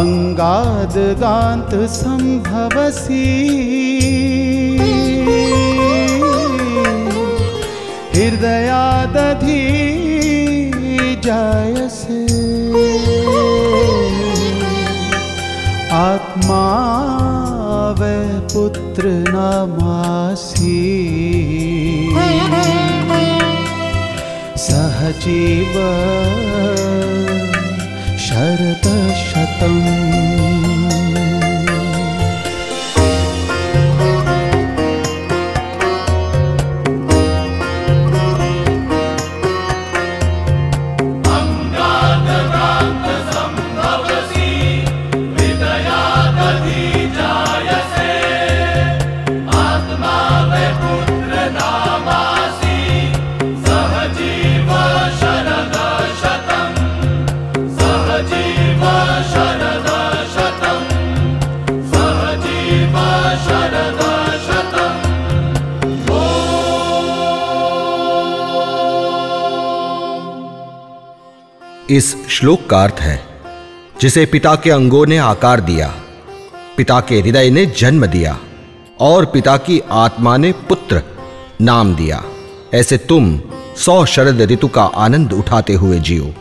अङ्गाद्गान्त सम्भवसि हृदयादधि जायसे। आत्मा वै पुत्र नामासि। सहजीव शरदशतम् इस श्लोक का अर्थ है, जिसे पिता के अंगों ने आकार दिया, पिता के हृदय ने जन्म दिया, और पिता की आत्मा ने पुत्र नाम दिया। ऐसे तुम सौ शरद ऋतु का आनंद उठाते हुए जियो।